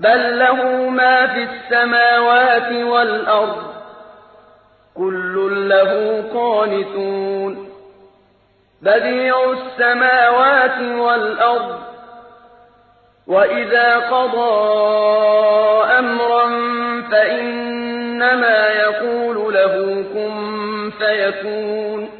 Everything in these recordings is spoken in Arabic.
بل له ما في السماوات والأرض كل له قانتون بديع السماوات والأرض وإذا قضى أمرا فإنما يقول له كن فيكون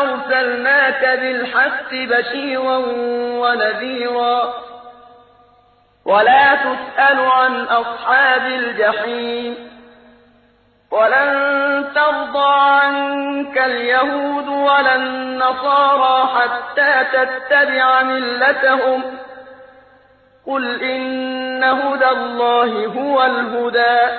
أرسلناك بالحق بشيرا ونذيرا ولا تسأل عن أصحاب الجحيم ولن ترضى عنك اليهود ولا النصارى حتى تتبع ملتهم قل إن هدى الله هو الهدى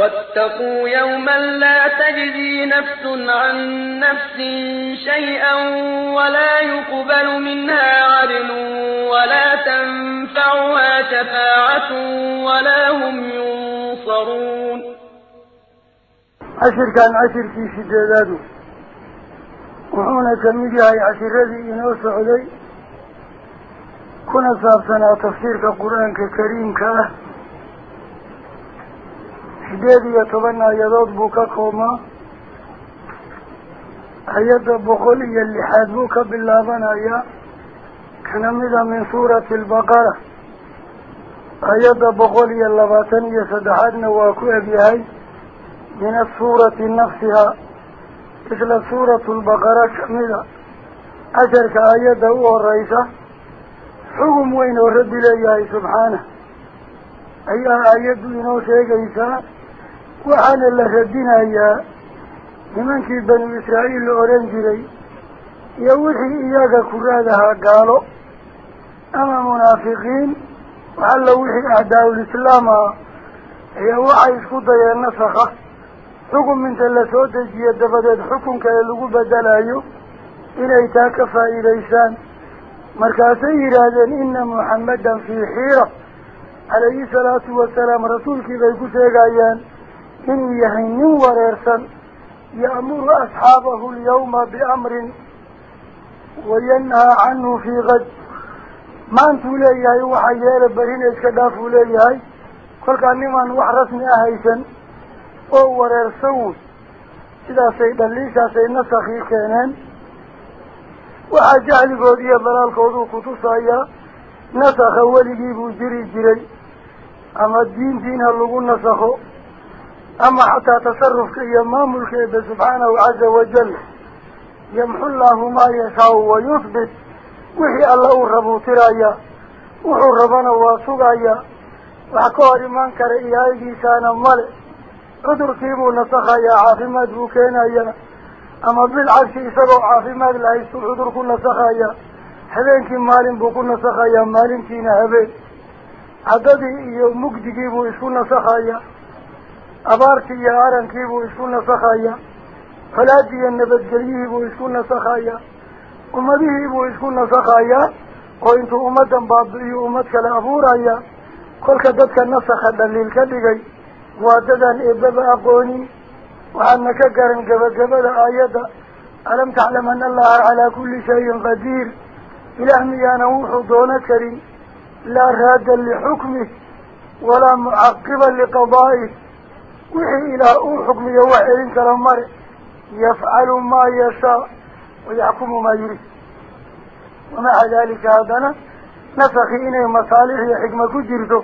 واتقوا يوما لا تجزي نفس عن نفس شيئا ولا يقبل منها عدل ولا تنفعها شفاعة ولا هم ينصرون. عشر كان عشر في شداده وحونا كميدي هاي عشر الذي إنوس علي كنا صابتنا تفسير القرآن كريم كاه سديد يتبنى يضاد بوكا كوما أيضا بخولي اللي حاد بوكا بالله بنايا كنمدا من سورة البقرة. أيضا بخولي اللباتني سدحاد نواكو أبيهاي من السورة نفسها. إذن سورة البقرة كنمدا أترك أيضا هو الرئيسة. حكم وين أرد إليه سبحانه. أيها أيضا ينوشيك إيسان wixii iyaga ku raadahaa gaalo ama munaafiqiin waxalla wixii acdaa-ul islaam ah ayaa waxay isku dayeen nasakha xukum inta la soo dejiye dabadeed xukunka ee lagu bedelayo inay taa ka faa'iidaysaan markaasay yidhaahdeen ina muxammadan fii xiira calayhi salaatu wasalaam rasuulkii bay ku sheegayaan nin wareersan ya'muru asxaabahu alyawma biamrin wayanhaa canhu fii qad maantuu leeyahay waxa yeela berina iska dhaafuu leeyahay kolkaa nimaan wax rasmi ah haysan oo wareersan wey sidaasay dhaliishaasay nasakii keeneen waxaa jahligood iyo dalaalkooduu kutusayaa nasakha weligii buu jiri jiray ama diintiina lagu nasakho eebe subxaanahu caza wajal yamxu llaahu maa yashaau wayuhbit wixii alla uu rabuu tiraya wuxuu rabana waa sugaya wax ka hor imaan kara ilaahigiisaana male cudurkiibuu nasakhayaa caafimaad buu keenaya ama bilcagsi isagoo caafimaad la haystuu cudur ku nasakhaya habeenkii maalin buu ku nasakhayaa maalintiina habeen caddadii iyo mugdigiibuu isku nasakhaya أباركي يا عارن كيبو يسون سخايا فلادي النبت جليه بو يسون سخايا أمديه بو يسون سخايا وإنتو أمدا بابدئي أمدك لأبورايا كل كددك النسخة دليل كدقي. وعددا إبباب أقوني. وعنك قرن قبل قبل آيادا. ألم تعلم أن الله على كل شيء قدير. إلهمي أنا وحو دون كريم. لا رادا لحكمه. ولا معقبا لقضائه. وحي إلى أوحكم يوحي إنك المرء يفعل ما يشاء ويحكم ما يريد. ومع ذلك هذا نفخين مصالح حكمة جرده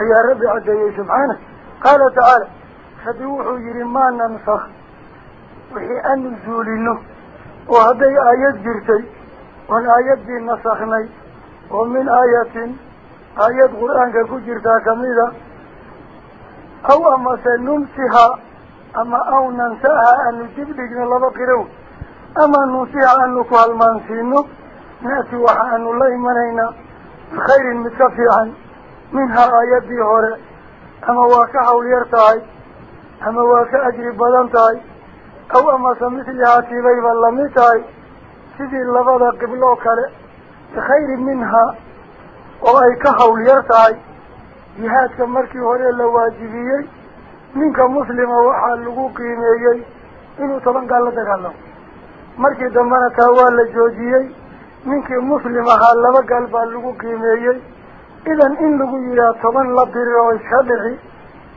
أي الرب عدي سبحانه. قال تعالى خدوحوا ما ننفخ. وحي أن نزولنه وهذه آيات جرتي. والآيات دي نسخني ومن آيات آيات قرآن كجرتها كميدة aw amase nunsiha ama aw nansaha aanu dib dhigno laba qirow ama nunsiha aanu ku halmaansiino na'ti waxa aanu la imanaynaa bikhayrin mid ka fiican minhaa aayaddii hore ama waa ka hawl yar tahay ama waa ka ajri badan tahay aw amase mislihaa tibayba lamid tahay sidii la dagaalamo markii dambena taa waa la joojiyey ninkii muslim ahaa laba gaal baa lagu qiimeeyey idan in lagu yidhaha toban la diri oo iska dhici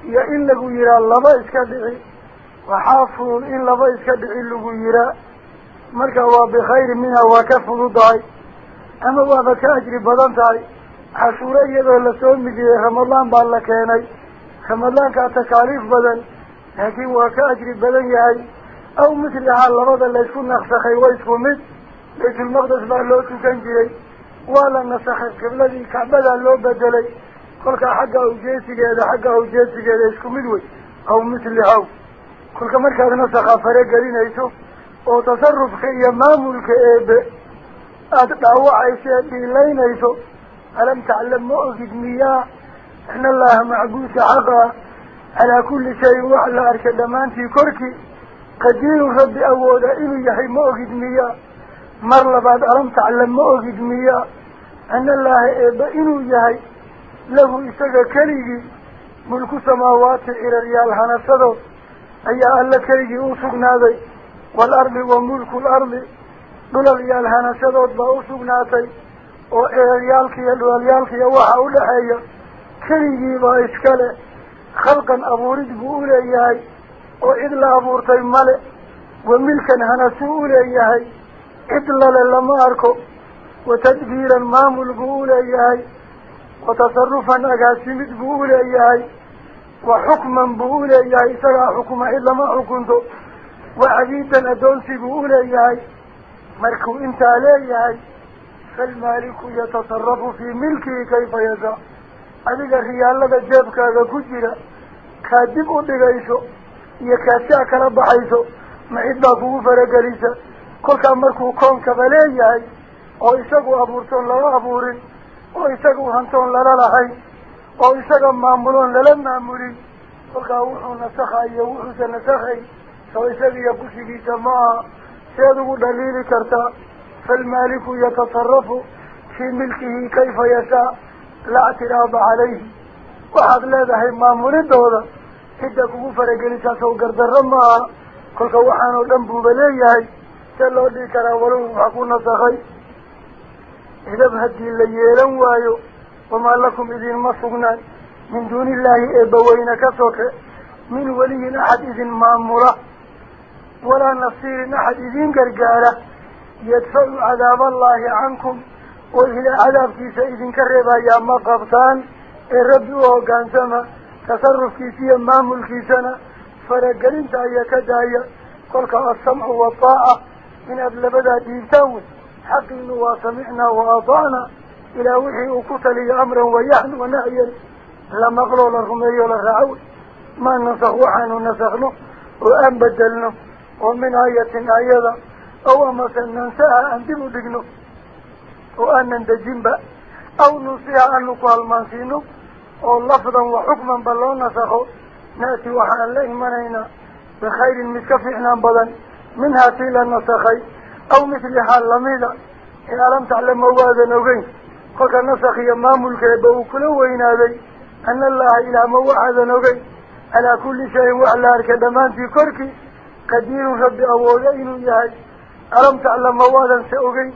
iyo in lagu yidhaha laba iska dhici waxaa fudud in laba iska dhici lagu yihaa marka waa bikhayri minha waa ka fududahay ama waaba ka ajri badan tahay cashuure iyadoo lasoo midiyey ramadaan baa la keenay ramadaankaa takaaliif badan laakiin waa ka ajri badan yahay aw mislihaa labada laysku naksakhay waa isku mid baytulmaqdes baa loo tukan jiray waa la nasakhay qibladii kacbadaa loo bedelay kolkaa xagga awjeesigeeda xagga awjeesigeeda isku mid wey aw mislihaw kolka markaad nasakha fare gelinayso oo tasarufka iyo maamulka eebe aada dhaawacayso ee dhiilaynayso alam taclam ma ogid miyaa ana allaha macbuudka xaqa calaa kulli shayin wax la arkay dhammaantii korkii qadiirun rabbi awooda inuu yahay ma ogid miyaa mar labaad alam taclam ma ogid miyaa ana allaha eeba inuu yahay lahu isaga keligii mulku samaawaati ciraryaal hanasadood ayaa alla keligii u sugnaaday waalardi wa mulku lardi dhulalyaal وإيالك يدواليالك يواحا ولحايا كريه ما إسكاله خلقا أبورج بقول إياهي أبو أبورتين ملئ وملكا هنسو أول إياهي إدلا للما أركو وتدبيرا مامل بقول إياهي وتصرفا أقاسمت بقول إياهي وحكما بقول إياهي سرع حكما إلا ما حكمته وعديدا أدونسي بقول إياهي مركو إنت عليه إياهي fii milkihi kayfa yashaa adiga riyaalada jeebkaaga ku jira kaa dib u dhigayso iyo kaashaa kala baxayso ma cid baa kugu faragelisa kolkaa markuu koonkaba leeyahay oo isagu abuurtoon lala abuurin oo isagu hantoon lala lahayn oo isaga maamuloon lala maamulin kolkaa wuxuu nasakhayo wuxuusa nasakhay soo isagiiyo kushigiisa ma aha seed ugu dhaliili kartaa yatasarafu fii milkihi kayfa yashaa laa ictiraada calayhi waxaad leedahay maamulidooda cidda kugu faragelisaa sow gardarro ma aha kolka waxaanoo dhan buuba leeyahay see loo dhigi karaa walow wax ku nasakhay idab haddii la yeelan waayo wamaa lakum idinma sugnaan min duuni illaahi eebbaweyne ka soke min weliyin axad idin maamula يدفعوا عذاب الله عنكم. وإلى عذاب في سيد كربا يا مقبطان الرب وغان سما تصرف في ما مامل في سنة فرقل انت ايكا دايا قولك السمع والطاعة. من أبل بدا ديبتاون حق انوا سمعنا وأضعنا إلى وحي وكتلي أمرا ويحن ونعيا لما قلوا لرمي ولرعوي ما نسخ وحن ونسخنه وأن بدلنه. ومن آية أيضا la raaco wey maa nasakh waxaanu nasakno oo aan bedelno oo min aayatin aayada aw amase nansaha aan dib u dhigno oo aanan dejinba aw nusiha aanu ku halmaansiino oo lafdan wa xukmanba loo nasakho na'ti waxaan la imanaynaa bikhayrin mid ka fiicnaan badan minhaa tii la nasakhay aw mislihaa lamida ee alam taclama waadan ogeyn kolka nasakh iyo maamulkeeba ألم تعلم موالا سأغي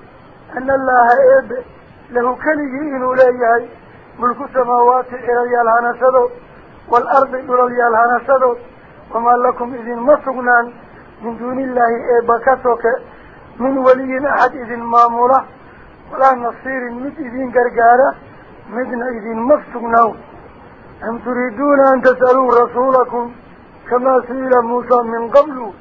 أن الله إيب له كنجين أوليه ملك السماوات إليه الهنى سدو والأرض إليه الهنى سدو وما لكم إذن مصغنان من دون الله إيبا كتوك من ولي أحد إذن مامولة ولا نصير مد إذن قرقارة مدن إذن مصغنان أم تريدون أن تسألوا رسولكم كما سئل موسى من قبل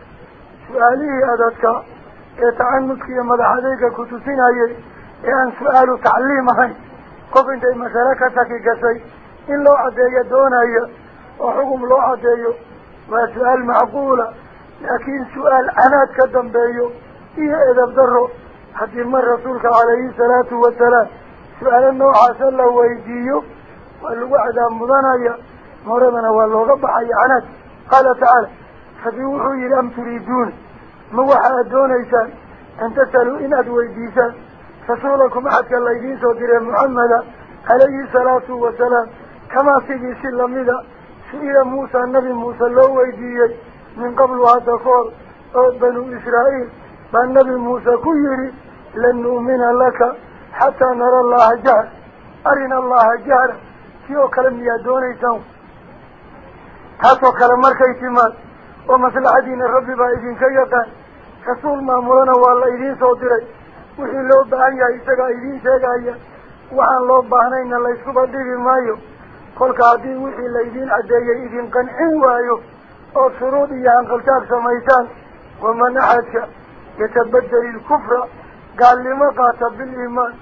سؤاله أدتك يتعنسك يا مدح ذيك كتسين أيه يعني سؤال تعليمه قف انت اما شركتك قسي إن لو عديه دون أيه وحكم لو ما سؤال معقولة لكن سؤال أنا أتقدم بأيه إيه إذا بدره حتى يمر رسولك عليه الصلاة والسلام. سؤال أنه عسل له ويديه والوعد أمضان أيه مرمنا والله ربح أي عناد قال تعالى حتى يوحوا إلى أم تريدونه موحا أدون إيسان أن تسألوا إن أدوي ديسان فسولكم أحد يجيس سوكري محمد عليه الصلاة والسلام. كما سيدي سلم إذا سئل موسى النبي موسى اللو ويديه من قبل هذا قول. بنو إسرائيل. بأن النبي موسى كيري. لن نؤمن لك حتى نرى الله جهر أرنا الله جهر كيو كلم يدون إيسان هاتو كلمة كيتمات ومثل عدين الرب بايدين كيوتان كي rasuul maamulana waa la idiin soo diray wixii loo baahan yahay isagaa idiin sheegaya waxaan loo baahnayna layskuba dhigi maayo kolka haddii wixii laydiin caddeeyey idin qancin waayo oo shuruud iyo hanqaltaag samaysaan waman axadka yatabadeli ilkufra gaalnimo qaata biliimaan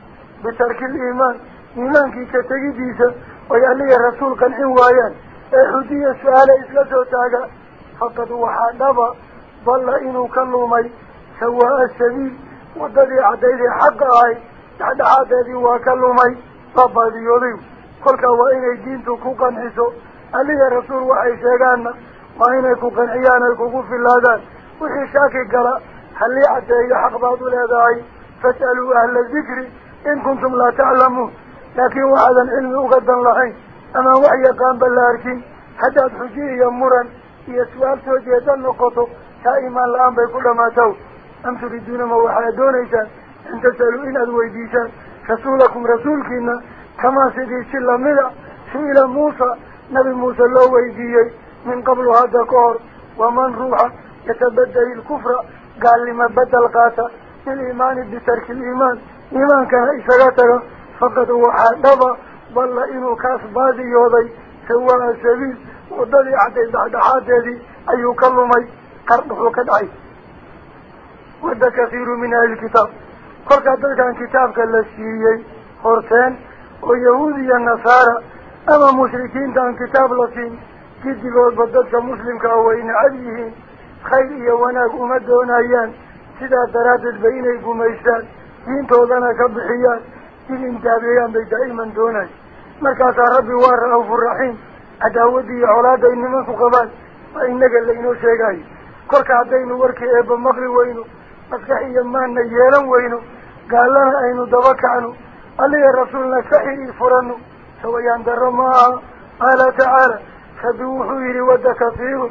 bitarki liimaan iimaankii ka tegidiisa oy alliya rasuul qancin waayaan ee xudiya su-aale isla soo taaga faqad waxaa dhaba بل إنو كلمي سواء السبيل ودلي عديد حق آي تحد عديدي وكلمي طبا ديوليو قلت وإن الدينتو كوكان حسو ألي رسول وحي شاقانا وإن كوكان عيانا الكوكوف اللادان. وحي شاكي قرأ هل عديد حق بعضو لهذا فاسألوا أهل الذكر إن كنتم لا تعلمون. لكن وعدا علم أغدا لحين. أما وحي قام بالله أركين حتى تحجيه يمرا يسوال توجيه ذا النقطه كائما الآن بيقول ما تو. أم تريدون ما هو وحيدون إيسا أن تسألوا إن الويديسا رسولكم رسولك إنا كما سيدي سيلا ملا سيلا موسى نبي موسى الله ويدي من قبل هذا كور ومن روح يتبدل الكفر. قال لما بدل قاسا الإيمان بترك الإيمان إيمان كان إيسا قاتل فقد هو حدبا بل إنه كاس بادي يوضي سواء السبيل وضلي عدي بعد حاتي أيو كلمي ahlilkitaab kolkaa dadkan kitaabka la siiyey horteen oo yahuud iyo nasaara ama mushrikiinta aan kitaab la siin gidigoodba dadka muslimka ah way necab yihiin khayr iyo wanaag uma doonayaan sidaa daraaddeed ba inay gumaystaan diintoodana ka bixiyaan in intaabeeyaan bay daa'iman doonayan markaasaa rabbi waa ra-awfu raxiim cadaawadii iyo colaada ay nimanku qabaan waa sheegayo كل كعدين ورك إب مغري وينو مسح يمان يلام وينو قال لنا أينو دواك عنو عليه الرسول نسحي فرنو سوى يندر ما على تعالى خذوه يري ودك فيهم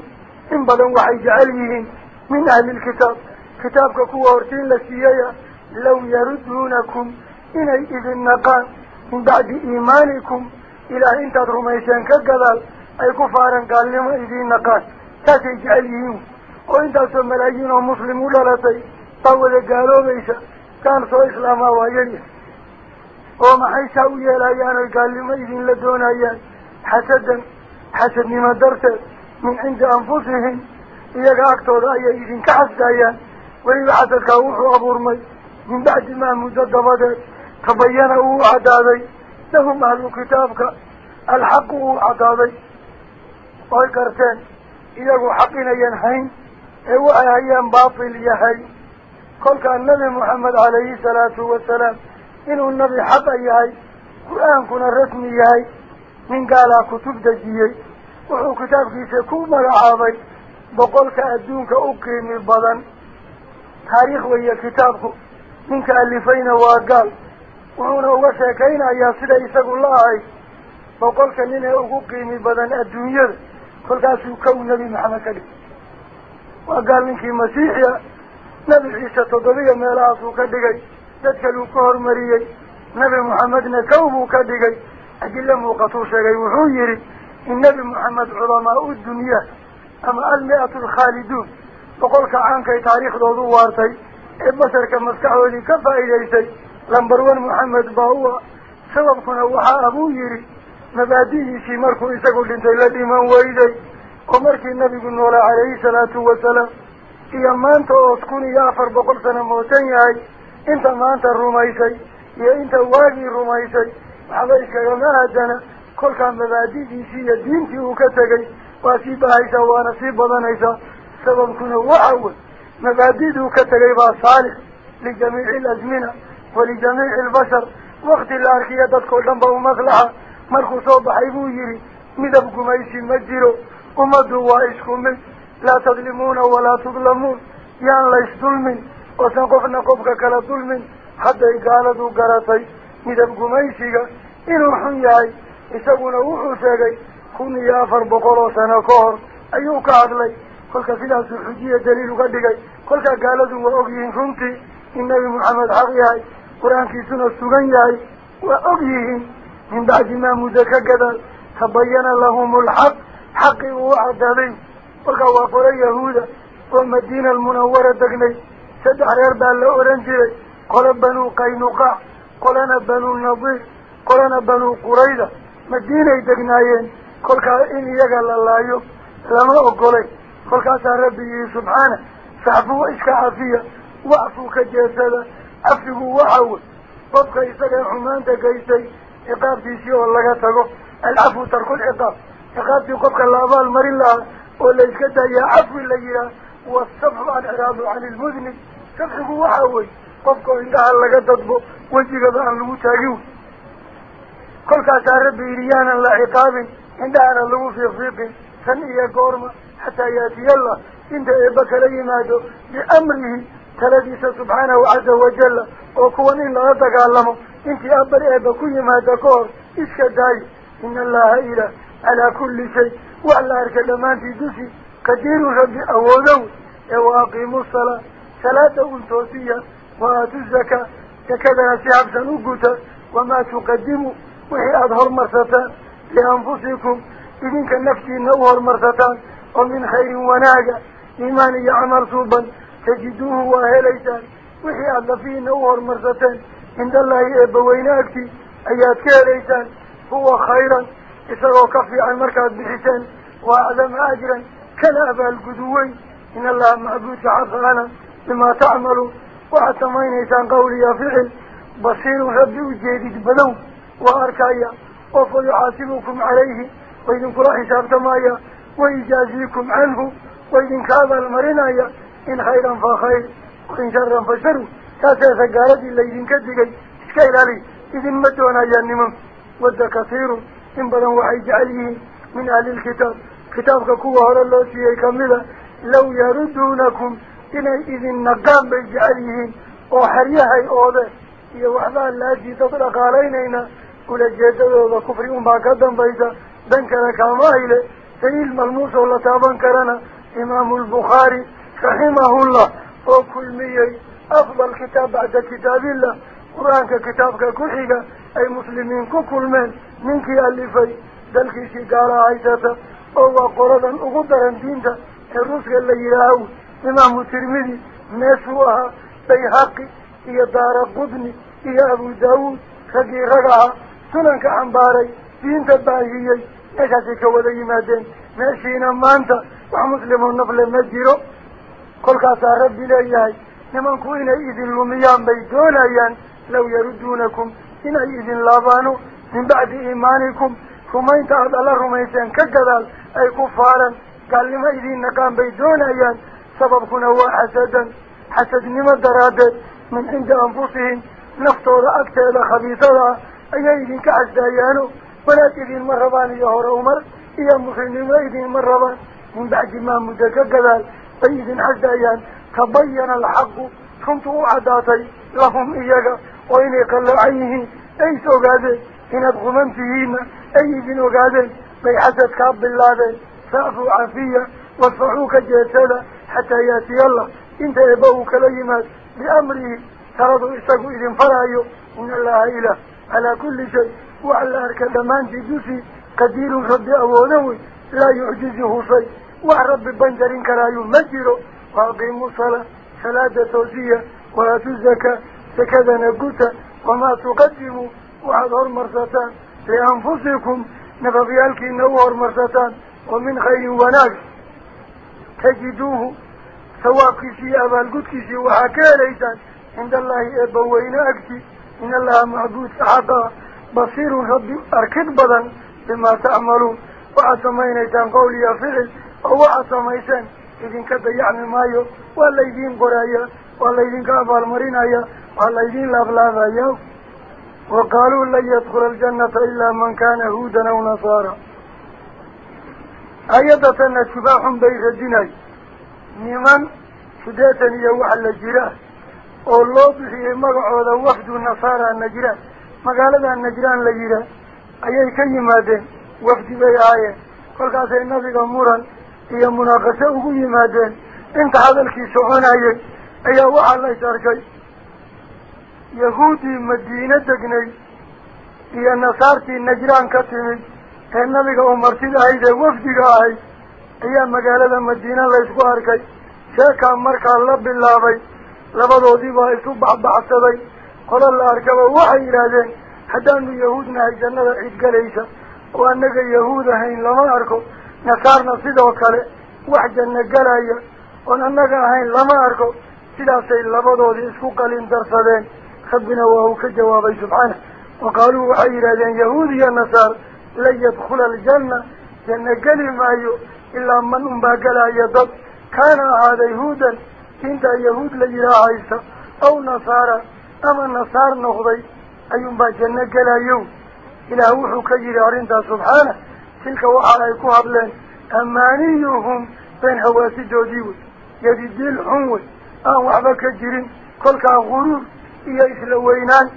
إن بلن وحي جعليهم من أهل الكتاب كتابك كو ورتين لسيايا لو يردونكم إن إذن نقان من بعد إيمانكم إلى أنت رميسان كالقلال أي كفارا قال لما إذن نقان تسجعليهم gaaloobaysa gaal soo islaamaa waa yaryahay oo maxay saa u yeelayaan oy gaalnimo idinla doonayaan xasadan xasadnimo darteed min cindi anfusihim iyaga agtooda ayay idinka xasdayaan weliba xasadkaa wuxuu abuurmay min bacdi maa muddo dabadeed tabayana uu caddaaday lahum ahlu kitaabka alxaqu uu caddaaday oy garteen iyagu xaq inayan hayn هو أيام باطل يهي قال كان النبي محمد عليه الصلاة والسلام إنه النبي حق يهي قرآن كنا رسمي يهي من قال كتب دجيه وحو كتاب جيسي كوما رعابي بقول كأدونك من البضن تاريخ ويا كتابه من كألفين وقال وحونا وشاكين يا سيدة إساق الله بقول كنين من البضن الدنيا قال كاسو كون نبي محمد كريم ka dhigay dad kaluu ka hormariyey nebi moxamedna kow buu ka dhigay adilla muuqatuu sheegay wuxuu yidhi in nebi moxamed culamaau dunya ama almi-atu alkhaaliduun boqolka caankay taariikhdoodu waartay ee basharka maskaxdoodii ka faa'iidaysay lambar one moxamed baa u ah sababkuna waxaa abuu yidhi mabaadidiisii markuu isagu dhintay la dhiman weyday ومرك النبي بن ولا عليه الصلاة والسلام يا ما أنت يا فر بقل سنة موتين يا إنت ما أنت الرميسي يا إنت واجي واقي الرميسي يا ما أدنا كل كان مبادي ديسي الدين تيه كتاكي واسيبها إيسا ونصيب بضان إيسا سبب كنا وعول مبادي ديه كتاكي باصالح لجميع الأزمنة ولجميع البشر وقت الأرخية تتكلم بأمغلها مركو صوب حيبو يري ما قميسي مجيرو gaaladu garatay midab gumaysiga inuu xun yahay isaguna wuxuu sheegay kun iyo afar boqol oo sano ka hor ayuu ka hadlay kolka sidaasuu xujiya daliil uga dhigay kolkaa gaaladu waa og yihiin runtii in nebi maxamed xaq yahay qur-aankiisuna sugan yahay waa og yihiin min bacdi maa muddo ka gadaal tabayana lahum alxaq حقي وعدني وقوا قرى يهودا ومدينة المنورة دقني. سد عرير بالله أورنجي. قل بنو قينقع قلنا بنو النظير قلنا بنو قريدة مدينة دقنايين. قل كان يقال الله لما أقولي قل كان ربي سبحانه. سعفو إشك عافية. وعفو كجسد. عفو وحول فبقى إساق الحمان دقيتي إقاب ديسي والله تقول العفو ترك الإقاب oo la iska daayaa cafwi la yihaah wasafxu alciraadu cani lmudnib safxigu waxa wey qofka indhaha laga dadbo wejigaba aan lagu taagin kolkaasaa rabbi yidhi yaanan la ciqaabin indhahana lagu fiiqfiiqin tan iyo goorma xataa yaatiyallah inta eebba kala yimaado biamrihi taladiisa subxaanahu caza wajalla oo kuwan in lala dagaalamo intii abar eebba ku yimaada ka hor iska daayo ina allaha ilah على كل شيء. وعلى ما في دوسي. قدير ربي أولو وأقيموا الصلاة. صلاة أنتوسية وآتوا الزكاة. كذا سحب سنوكتا وما تقدموا. وحي أظهر مرثتان لأنفسكم. إذن كالنفتين أظهر مرثتان ومن خير وناجة إيمان يعمر صوبا. تجدوه وهليتان وهي أظهر نور مرثتان عند الله إبوينكتي أياتك هليتان هو خيرا. إسرعوا كفي عن مركز بحسان وأعلم أجرا كلابا القدوي إن الله معبود عظنا بما تعملوا وحتى ما ينسان قولي فعل. بصير ربي جديد بلو وأركايا وفليحاسبكم عليه. وإذن كل حساب تمايا وإجازيكم عنه. وإذن كاذا المرنايا إن خيرا فخير. وإن شرا فشر تاسي ثقارتي اللي إذن كدقي إذن مدونا يا النمم كثير. إن بدن وحي جعلهم من أهل الكتاب. كتابك كوهر الله سيئي كاملة. لو يردونكم إلى إذن نقام بجعلهم وحريها يا إيا وحبان لأجي تطلق علينا. قول الجيدة وكفر أمبا قدن بيضا بنكنا كاماهلة سيئل ملموس الله تابن كرنا. إمام البخاري رحمه الله. وكل مية أفضل كتاب بعد كتاب الله. قرآن كتابك كحيك gaala haysata oo waa qoladan ugu daran diinta ee ruuska la yidhaaho imaamu tirmidi meeshuu ahaa bayhaqi iyo daara qudni iyo abu daawuud raggii rag ahaa sunanka xambaaray diinta baahiyey meeshaasay ka wada yimaadeen meeshiina maanta wax muslimoo nafle ma jiro kolkaasaa rabbi leeyahay nimanku inay idin lumiyaan bay doonayaan law yaruduunakum إن إذن لابانوا من بعد إيمانكم. رمين تهد الله رميسان كالجدال أي كفارا. قال لما إذن نقام بيدون أيان سببكنا هو حسدا. حسد نما درادت من عند أنفسهم. نفطور أكثر إلى خبيثة أي إذن كعجد أيانوا ولا تذين مرابان يهور أمر إيا مخلنين وإذن مرابان من بعد ما مدى كالجدال أي إذن حجد أيان. تبين الحق. كنت أعداتي لهم إياك وإني قل عينه أي سوغادي إن أدخلنتهين أي ابن أغادي بيحزتك كعب بالله سأفوا عافية وصعوك جيتالا حتى يأتي الله. إنت يبوه كلمات بأمره ترضو إستقو إذن فرايو إن الله إله على كل شيء وعلى أركب مان جيجوسي قدير رب أولوي لا يعجزه شيء. وعرب بنجر كرايو مجره وعقيم صلاة صلاة توزية ولا تزكى فكذا نقوت وما تقدموا وحضر مرسطان لأنفسكم نغفيالك نوهر مرسطان ومن خير وناك تجدوه سواقي في أبا القدك وحكا ليسا. عند الله أبوين أكتي. إن الله معدود حقا. بصير رب أركض بدا لما تعملون. وعثمين إيسان قولي يا فعل. ووعثم إيسان waxaad samayseen idinka dayacmi maayo waa laydiin qoraya waa laydinka abaalmarinaya waa laydiin laablaabaya wa qaaluu lan yadkula aljannata ilaa man kaana huudan aw nasaara ayaddatana shubaaxun bay radinay niman siddeetan iyo wax la jira oo loo bixiyey magacooda wafdu nasaara najraan magaalada najraan la yidhaah ayay ka yimaadeen wafdi bay ahaayeen kolkaasay nabiga muran ugu yimaadeen inta hadalkii soconayay ayaa waxaa la is arkay yahuuddii madiine degnay iyo nasaartii najraan ka timid ee nabiga uu martida ahayd ee wafdiga ahayd ayaa magaalada madiine laysku arkay sheekaa markaa la bilaabay labadoodii baa isu baxbaxsaday qolo la arkaba waxay yidhaahdeen haddaanu yahuud nahay jannada cid galaysa oo annaga yahuud ahayn lama arko نصارنا سيدة وكاله واحد النجلا يه وأنا هاي لما أركو سيدة سيد لبضو دي إسكو قالين درسدين. خبنا وهو كجواب سبحانه. وقالوا عيرا دين يا النصار لن يدخل الجنة. جنة قلي ايو إلا من انباقلا يضب كان هذا يهودا كنت يهود لن يرى عيسى. أو نصارا أما النصار نخضي. أي انباق جنة قلي يو إلا هو حكير عرنده سبحانه. Waxa ay ku hadleen amaaniyuhum been hawaasidoodii wey yadidiil xun wey aan waxba ka jirin kolkaa guruur iyo isla weynaan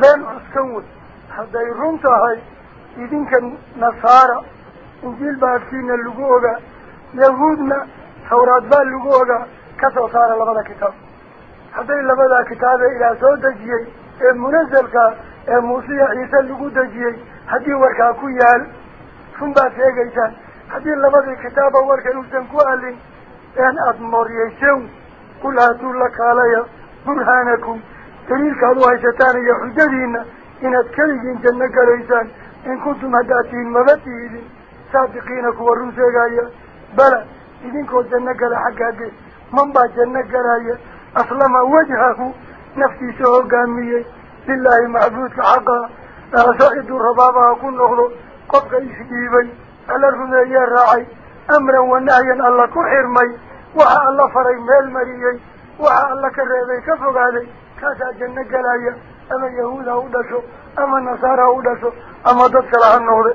been cuskan wey hadday run tahay idinka nasaara injiil baa agtiina lagu ogaa yahuudna tawraad baa lagu ogaa kasoo saara labada kitaab hadday labadaa kitaabee ilaah soo dejiyey ee munasalkaa ee muusiya ciise uusan ku alin een aada mooryeyseen qul haatuu la kaalaya burhaanakum daliilkaad u haysataan iyo xujadiina inaad keligiin janno galaysaan in kuntum haddaad tihiin maba tihidin saadiqiina kuwa run sheegaya bala idinkoo janno gala xaggaage man baa janno galaya aslama wajhahu naftiisa hogaamiyey lilaahi macbuudka xaqaa dhalasho ciduu rabaabaha ku noqdo alla ku xirmay waxa alla faray meel mariyey waxa alla ka reebay ka fogaaday kaasaa janno galaya ama yahuud ha u dhasho ama nasaar ha u dhasho ama dad kale ha noqde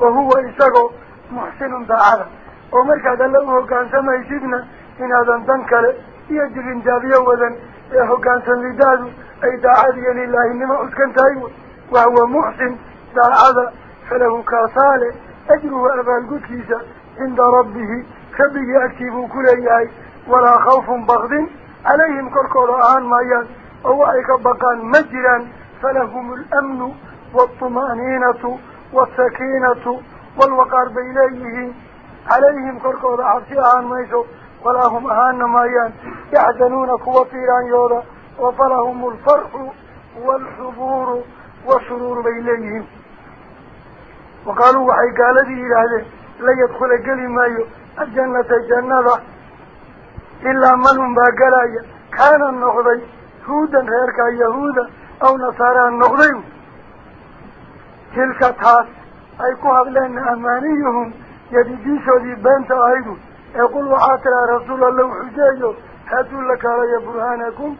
wa huwa isagoo muxsinun daacada oo markaad alla u hoggaansamaysidna inaadan dan kale iyo jibinjaabiyo wadan ee hogaansamidaadu ay daacad iyo lilaahinimo cuskan tahay wahuwa muxsin daacada فله كاسال أجره أبا القتلس عند ربه كبه أكتب كل أيهاي ولا خوف بغض عليهم كركول آهان مايان أو أيك بقان مجرا فلهم الأمن والطمأنينة والسكينة والوقار بيليه عليهم كركول عرسي آهان مايسو ولا هم آهان مايان يعدنون كوة إيران يورا وفلهم الفرح والحبور والسرور بيليهم وقالوا وحي قال ذي إلى هذا لا يدخل قلي مايو الجنة الجنة إلا منهم باقلايا كان النغضي هودا هيركا يهودا. أو نصارى النغضي تلك تاس. أي قهب لأن أمانيهم. يدي ديشو ودي بنت أيضو يقول وعاتل رسول الله حجاج هاتوا لك علي برهانكم.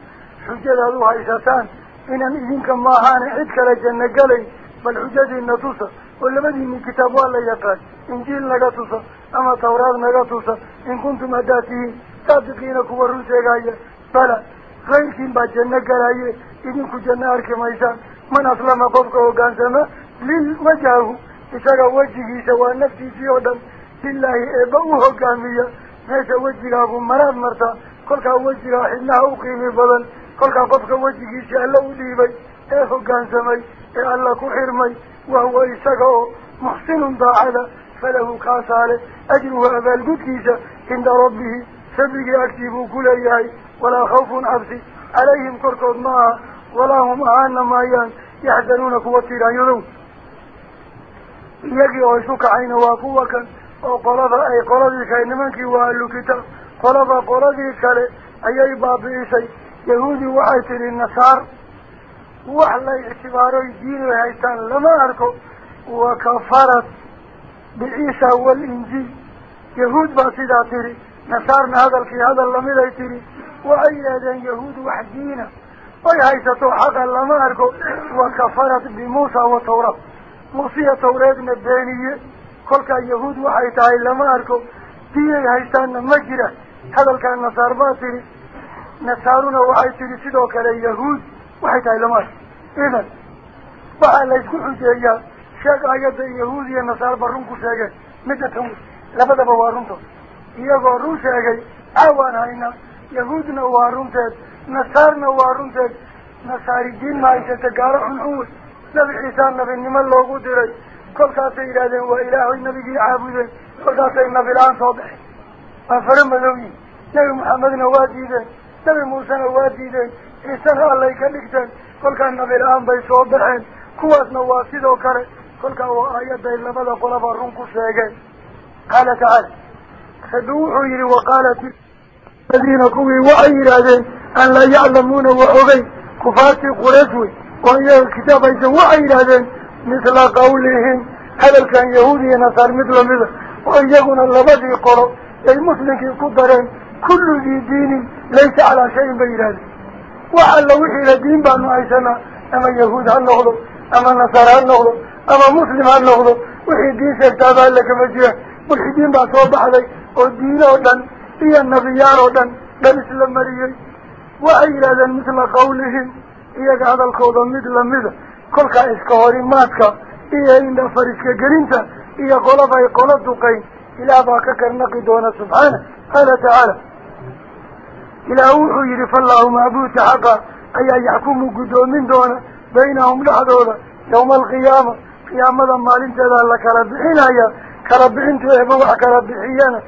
حجاج هذو هاي ساسان إن أن إذنك ماهان عدك لجنة قلي. بل حجيج النتوسة. Oo labadiini kitaab waa la yaqaan injiil naga tusa ama tawraad naga tusa in kuntum haddaad tihiin saadiqiina kuwa run sheegaya bala kayrkiin baa janno galaye idinku janno arki maysaan man aslama qofka hoggaansama lil wajhahu isaga wejigiisa waa naftiisii oo dhan lilaahi eebba u hogaamiya meesha wejigaagu maraad martaa kolkaa wejigaa xidnaha u qiimi badan kaasaale ajruhu abaalgudkiisa cinda rabbihi rabbigii agtii buu ku leeyahay walaa khawfun cabsi calayhim korkood ma aha walaa hum ahaana maayaan yaxzanuuna kuwa tiiraanyadow iyagii oo isu kacayna waa kuwa kan oo qolada ay qoladii kahay nimankii waa ahlu kitaab qolaba qoladii kale ayay baabi'isay yahuudi waxay tidhi nasaar وحلي اعتباره الدين الهيتان لما أركو وكفرت بعيسى والإنجيل يهود باسدا تري نصارنا هذا الكي هذا اللمدة وأي وأيضا يهود وحدينا. وي ويهيتتو حقا لما أركو وكفرت بموسى وتورا موسى توريد مبانية كلك يهود وحيتها لما أركو دين الهيتان مجرى. هذا الكي نصار باسري نصارنا وحيتري سيدوك اليهود yahuud iyo nasaarba run ku sheegeen midda tan wey labadaba waa runtood iyagoo run sheegay caawaan haynaa yahuudna waa runteed nasaarna waa runteed nasaari diin ma haysata gaalo xunxun wey nabi ciisaa nabinimo loogu diray kolkaasay yidhahdeen waa ilaahoy nabigii caabudeen kolkaasay nabi la-aan soo baxeen waa fara madowyiin nebi maxamedna waa diideen nebi muusena waa diideen مثل هؤلاء كنكتن كل كان نبي الآن بيسوا بحن كواس نواسي دوكار كل كان هو آيات دي لبدا قلب الرنكو شاكي قال تعال خدوحوا يري وقالت الذين كوي وعي رادين أن لا يعلمون وعوغي كفاتي قرسوي وهي الكتاب أيضا وعي رادين مثل قولهم هذا كان يهودي نصار مثل مثل وأن يكون اللبد يقرأ المسلم كدرا كل ذي دين ليس على شيء بيلاده وعلى وحي لدين بانو ايسانا أما يهود هل نغلو أما نصارى هل نغلو أما مسلم هل نغلو وحي الدين سيبتابا لك مجيح وحي الدين باسوب حلي والدين اوضن هي النبيار اوضن بل إسلام مريم وعيلا ذن مثل قولهم ايك هذا القوضة مثل كل كلك اسكهوري ماتك إيه ان افرسك قرنسا إيه قلب إيه قلب دقين إلى باككر نقدون سبحانه قال تعالى إلى إلهوه يرف الله مابوت حقا. أي يحكم قدوم من دون بينهم لحدونا يوم القيامة قيامة ما لنت ذلك كربحين أيا كربحين تهبوا كربحينا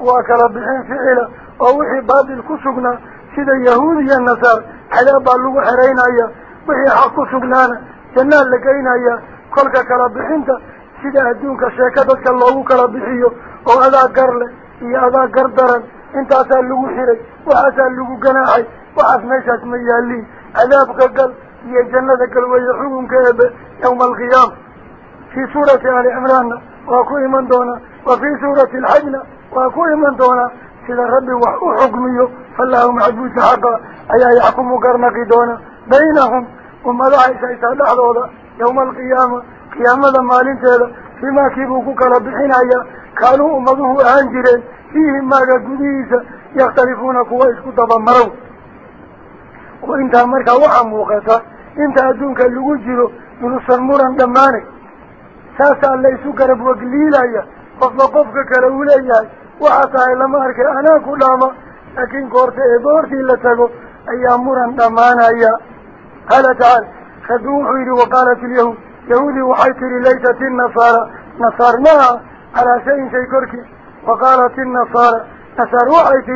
وكربحين فعلا. ووحي باب الكسقنا سيدا يهودي النصار على بالو حرين أيا وحي حقو سقنانا جنال لقين أيا كلك كربحين تا. سيدا هدونك شاكتك اللهو كربحيو. وهذا قرل. إيه هذا قردرن انت اسالوه حري واسالوه قناعي وعف نشات ميالي. عذاب قدل هي الجنة قلوا يحرمون كيبه يوم القيام في سورة آل عمران واكوه من دونا وفي سورة الحجنة واكوه من دونا سيدا ربي وحو حكميه فاللهم عبوس حقا. أيا يحكموا قرنقي دونا بينهم وما لا عيسى يتعلق يوم القيامة. قيامة مالين تهذا jireen fiihi maaga gudihiisa yakhtalifuuna kuwa isku dabamarow oo intaa markaa waxaa muuqata inta adduunka lagu jiro inuusan muran dhammaanay saasaa la isu garab wagliilaya qofba qofka kale uu leeyahay waxaa tahay lama arkay anaa ku dhaama laakiin goorta eeba hortii la tago ayaa muran dhammaanaya qaala tacaala rabbi wuxuu yidhi waqaalat ilyahuud يهودي وحيث ليست النصارى. نصار ما على شيء شيكرك وقالت النصارى. نصار وحيث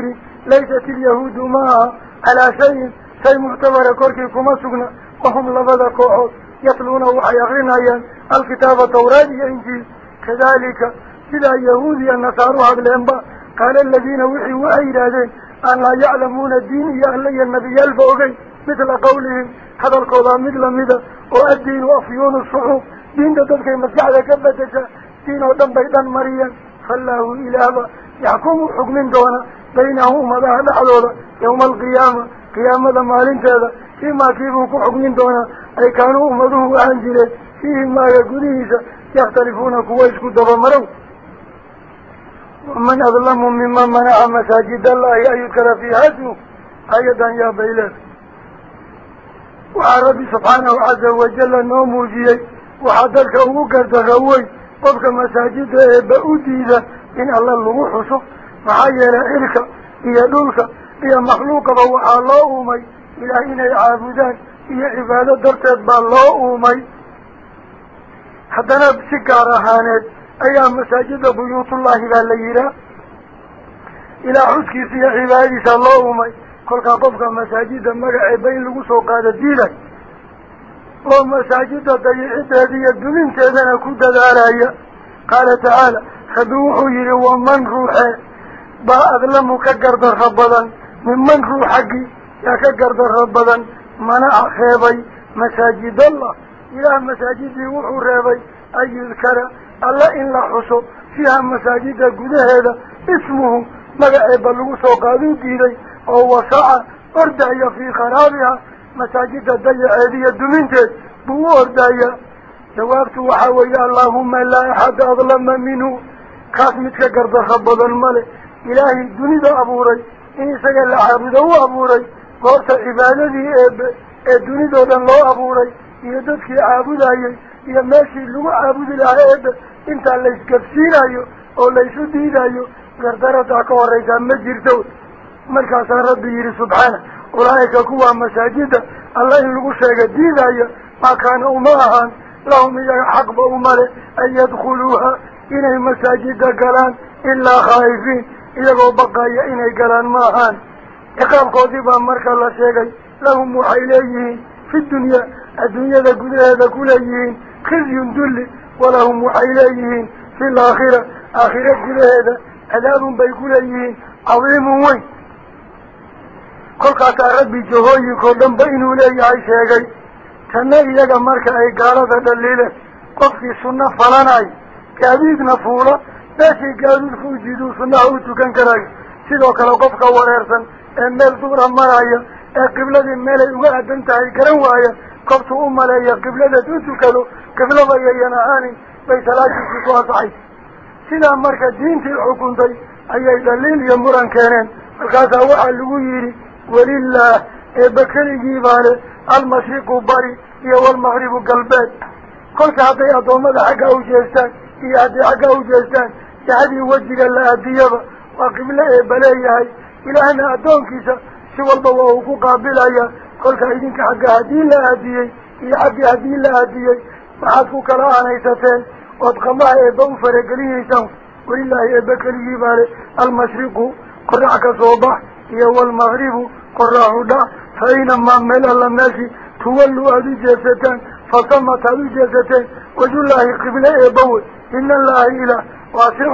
ليست اليهود ما على شيء شيء كركي كركيكم سجن. وهم لفظ قعود يطلون وحي أغنايا الكتاب التورادي إنجيل. كذلك إذا يهودي النصارى هذا الأنباء قال الذين وحيوا أيرادين أن لا يعلمون الدين يا أهلي النبي يلفوا غير مثل قولهم. هذا القضاء مثل مذا وأدين وأفيون الصحوب دين تدرك المسجعة كبتك. دين ودن بيضا مريا فالله إلهة يحكم حكم دون. بينهما ذهب حذورا يوم القيامة. قيامة مالين تهذا فيما كيبوك حكم دون. أي كانوا أمده أنجلة فيما يقوله يختلفون كويسك دفمروا ومن أظلم ممن منع مساجد الله أن يذكر في هاته أيضا يا بيلاد وعربي سبحانه عز وجل نوم وجيه وحضرك أموكر تغوي. قبك مساجد بأودي ذا إن الله اللوح صف معايا لإلك إيا دولك إيا مخلوق فهو الله أمي إلا إنا يعابدان إيا عبادة درتت بالله أمي حتى نبسك عرهانات أي مساجد بيوت الله بالليلة إلى. حسكي سيا عبادة الله أمي in lagu soo qaado diiday oo masaajida dayicideeda iyo duminteedana ku dadaalaya qaala tacaala rabbi wuxuu yihi waman ruuxe baa adlamu ka gardarro badan minman ruux xaggii yaa ka gardarro badan manaca reebay masaajidallah ilaah masaajidii wuxuu reebay an yudkara alla in la xuso fiiha masaajida gudaheeda ismuhu magaceeba lagu soo qaaduu diiday ووسع أردعي في خرابها مساجد الدية أهدية دمينتك بو أردعي جوابت وحاوي اللهم لا أحد أظلم منه. قاسمتك قرد خبض المال إلهي دوني ذا أبوري. إنسا قال عبده أبوري. قرد عبادتي أبوري دوني ذا دو الله أبوري. يددك عابد أية. يا ماشي لو عبد الله أب. أنت ليش كفسير أية. أو ليش ديد قردارة قردرة تعكوري جمد جردوت مركا سن ربي يري سبحانه ورايك كوا مساجد الله يلغشيك الدين أي ما كان أمها لهم حق بأمره أن يدخلوها إلى مساجد قلان إلا خائفين إذا بقايا إنه ما هان إقام قوتيبا مركا الله شيكي لهم محيليه في الدنيا الدنيا ذا كليه خذي دل ولهم محيليه في الآخرة آخرة كليه هذا أدام بيكليه عظيم وين kolkaasaa rabbi jahooyinkao dhanba inuu leeyahay sheegay tanna iyaga marka ay gaalada dhaliileen qofkii sunno falanayo gaadiidna fuula meeshii gaadiidku ujiiduu sunnaha u tukan karayo sidoo kale qofka wareersan ee meel duura maraya ee qibladii meelay uga aadan tahay garan waaya goobtuu u maleeya qibladeed u tukado qiblaba yayan ahaanin bay salaadiisii ku ansaxaysa sidaa marka diintii xukuntay ayay dhaliil iyo muran keeneen markaasaa waxaa lagu yidhi welilah eebba keligii baa le almashriqu bari iyo walmaqribu galbeed kolka hadday addoommada xaggaa u jeestaan iyo hadday xaggaa u jeestaan jihadii wejiga la aadiyaba waa qiblo eebba leeyahay ilaahna addoonkiisa si walba waa uu ku qaabilaya kolka idinka xagga haddii la aadiyey iyo xaggii haddii la aadiyey maxaad ku kala aanaysateen ood qamaha يا والمغرب قرعه دا فإنما ملا الناس تولوا هذه جسدان فصمت هذه جسدان وجو الله قبل إبوه إن الله إلى واسع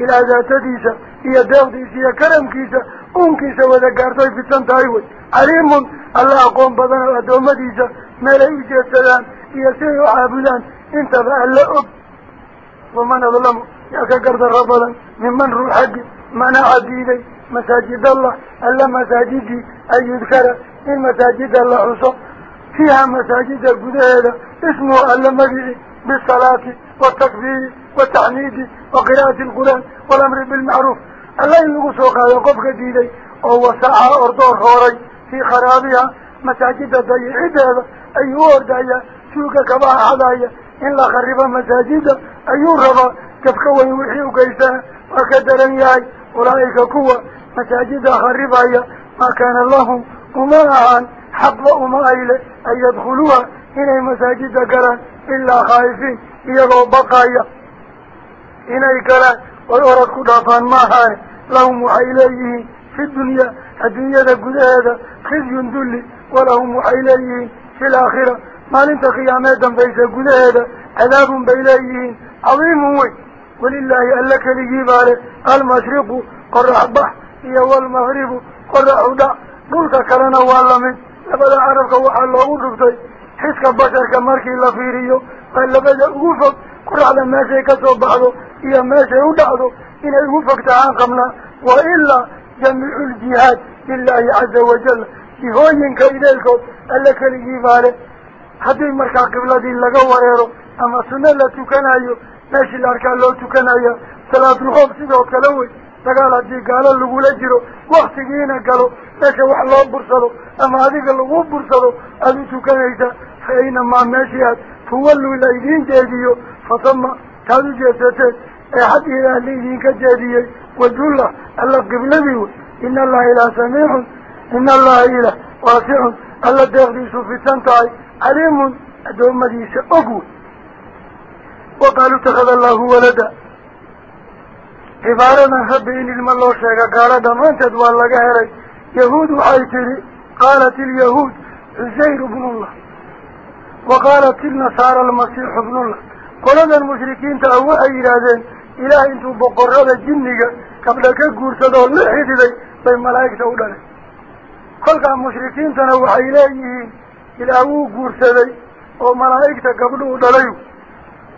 إلى ذات ديسة. هي دغ ديسة كرم كيسة. أم كيسة وذكرتها في التنطايوي عليم. الله قوم بضان الأدوم ديسة. ملايو جسدان يسيروا عابدان إنت فألأب ومن ظلم. يا كرد الربلا ممن روحك منع ديلي مساجد الله ألا مساجد أي ذكر المساجد الله عصب فيها مساجد القدائل اسمه ألا مريء بالصلاة والتكبير والتعنيد وقراءة القرآن والأمر بالمعروف. ألا ينقصه قال قبك ديلي أو ساعة أردور خوري في خرابها. مساجد دي عبادة أي وردية سوق كبع حضايا إن لا خرب مساجد أي ربا كفكوا يوحيوا كيسان وكدرن ياي أولئك كوة مساجدها الرباية ما كان لهم أمان حبل أمائل أن يدخلوها. إلى مساجد قران إلا خائفين. يلو بقايا. إلى قران ويورك ما هاي. لهم وإليه في الدنيا. الدنيا قد هذا خذ يندل ولهم وإليه في الآخرة. ما لنت قياماتا فإذا قد هذا. عذاب بيليه عظيم هو. ولله ألك لجيباله المشرق قرح بحث carabka waxaa loogu dhuftay xiska basharka markii la fiiriyo waa labada ugu fog qoraxda meeshay ka soo baxdo iyo meeshay u dhacdo inay ugu fog tahaan qabnaa wa ilaa jamiicu ljihaad lilaahi caza wajal jihooyinka ideelkood alla keligii baa le haddii markaa qibladii laga wareero ama sunno la tukanayo meeshii la arkaa loo tukanaya salaatulkhoof sidoo kale wey haddii gaalo lagula jiro waktigiina galo meesha wax loo bursado ama adiga lagu bursado aada u tukanaysa fa aynamaa meeshii aad tuwallu la idiin jeediyo fatama taad u jeedsateen ee xag ilaah la idinka jeediyey wajullah alla qibladii wey ina allaha ilaah samiicun ina allaha ilaah waasicun alla deeqdiisu fidsan tahay caliimun addoommadiisa og wey waqaaluu itakada allahu walada عبارنا حبين الملوشة قال دمان تدوى الله قهرك يهود حيثري قالت اليهود عزير ابن الله. وقالت النصارى المسيح ابن الله. قلنا المشركين تأوى إلى أن انتو بقرر الجنية قبل كالقور تدوى اللحيث بي بي ملايك تأولاني قلت المشركين تأوى إليه إلى أبو قرسدي وملائكة قبله دليو.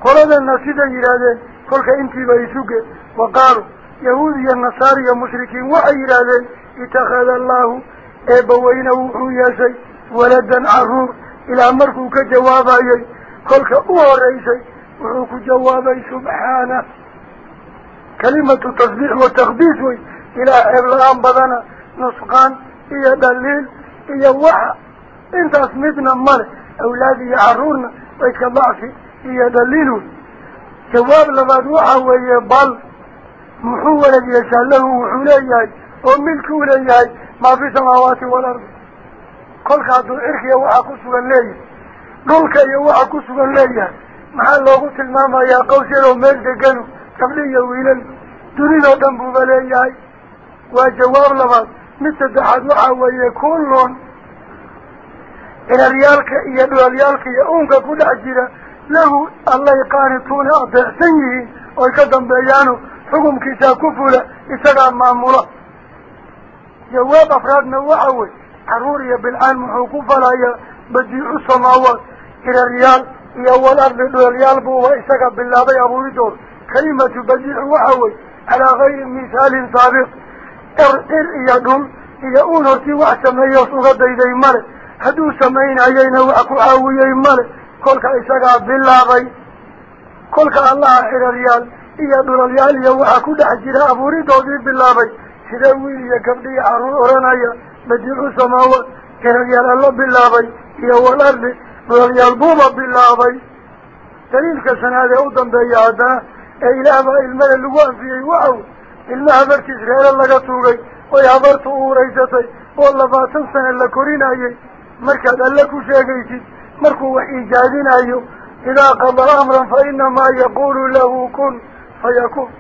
قلنا النسيدة إلى ذلك كل كأنتي بيسوق وقالوا يهودي النصاري مشركين وعيرا ذي اتخذ الله ابوينا وحويا سي ولدا عرور إلى مركو كجواب يي كل كأوه رئيسي وحوك جوابا سبحانه كلمة تصديق وتخبيث إلى ابلغان بضانا نسقان هي دليل هي وحى انت اسمتنا مال اولادي يعرون ويكبع في هي دليل wuxuu leeyahay oo milki u leeyahay maa fi samaawaati waalardi kolka hadduu cirkiya waxa ku sugan leeyahay dhulka iyo waxa ku sugan leeyahay maxaa loogu tilmaamayaa qawsyadoo meel deganu gabdhi iyo wiilal dunidoo dhan buuba leeyahay waa jawaab labaad mid saddexaad waxaa weeye kullun ciraryaalka iyo dhulalyaalka iyo uunka ku dhex jira له الله يقانتون أضعسنه ويقدم بيانه حكم كيسا كفولة إسراء مامورة. جواب أفراد نوعوه حرورية بالآن محقوفة لا يبديع السماوات. إلى الريال يا ولد الريال بوه إسراء بالله يا أبو ريدور كلمة بديع وحوي على غير مثال سابق. إر إر يدون أونر أرتي واحد ما يصغى ديدي مالك هدو سمعين عيين وعقوا عاوية مالك iyo waxa ku dhex jira abuuridoodii bilaabay sida wiil iyo gabdhiyo caruur odhanaya badiicu samaawaat xiraryaal alla bilaabay iyo walardi dhulalyaal buuba bilaabay daliilka shanaad ee u dambeeya haddana ee ilaah baa ilmada lagu anfiyey waxaw ilma habartiis reero laga tuugay oy habartu uuraysatay oo labaatan sane la korinayay markaad alle ku sheegaysid مركو إيجادنا أيو إذا قضى أمرا فإنما يقول له كن فيكون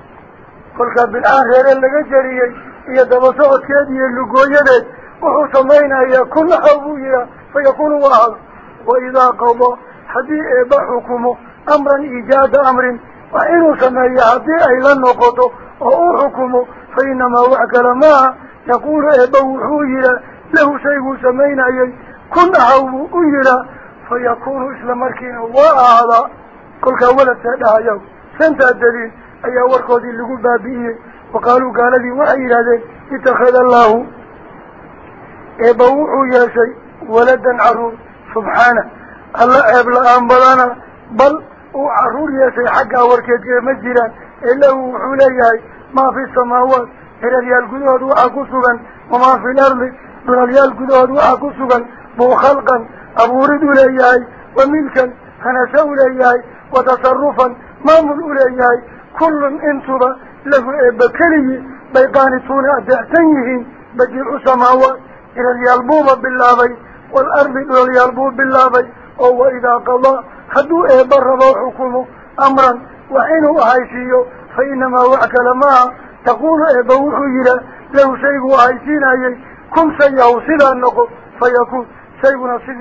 قلت بالآخر اللي جريه إيه دبسوط يديه اللي قويده وهو سمعنا يكون حبويا فيكون واحد وإذا قضى حديئة بحكم أمرا إيجاد أمر وإنه سمعي حديئة إلا نقطه وهو حكمه فإنما وعكر ما يقول إيه بوحويا له شيء سمعنا يكون حبويا فيكون إسلام أركين وآهلا كلك أولا سألها يوم. سنتا الدليل أي أول خوذي اللي لقوا بابيه وقالوا قال دي وعي لذي اتخذ الله إبوحوا يا شيء ولدا عرور. سبحانه. الله إبلا أنبلانا. بل وعرور يا شيء حق أوركو دي مجدرا إلا وحوليه ما في السماوات. إلا ريال قدوه دوحا قصبا وما في الأرض. إلا ريال قدوه دوحا قصبا ربه خلقا أبو أمورد إليهي وملكا هنسى إليهي وتصرفا مامل إليهي كل انتبه له بكلي بيقانتون أدعتنيهم بجرع سماوات إلى يلبوب باللابي والأرض إلى يلبوب باللابي. أو إذا قضى حدو إبر إيه روح كله أمرا وحينه أعيشيه فإنما وعكل ما تقول إيه إبوحه إلى له. شيء أعيشين أيه كن سيهو سلا النقل فيكون.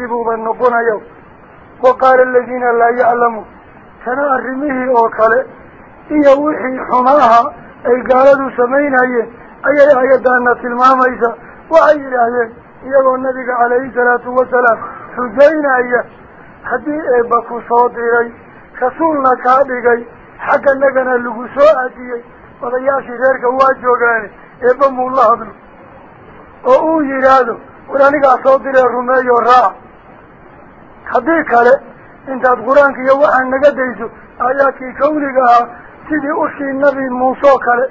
Buuba noqonaya wa qaala aladiina laa yaclamuun tana arrimihii oo kale iyo wixii xumaha ay gaaladu samaynayeen ayay ayadaana tilmaamaysa waxay yidhaahdeen iyagoo nabiga calayhi salaatu wasalaam xujaynaya haddii eebba ku soo diray rasuulna kaa dhigay xagga nagana lagu soo aadiyey odayaashii reerka waa joogaane eebba muu la hadlo oo uu yidhaahdo aayaadkii kawniga ahaa sidii ushii nabi muuse oo kale